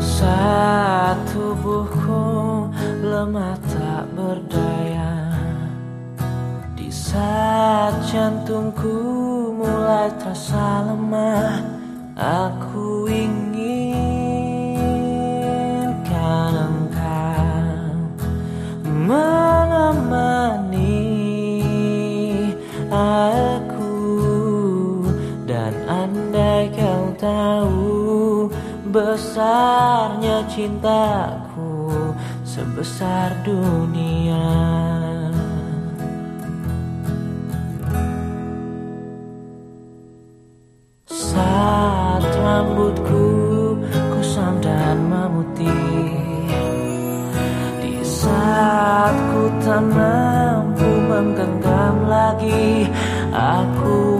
Satu tubuhku lemah tak berdaya Di saat jantungku mulai terasa lemah Aku tahu besarnya cintaku sebesar dunia. Saat rambutku kusam dan memutih Di saat ku tak mampu menggenggam lagi Aku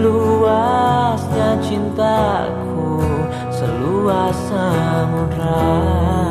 luasnya cintaku seluas samudera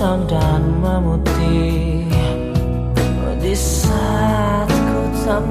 kusam dan memutih. Oh, di saat ku tak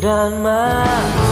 dan maaf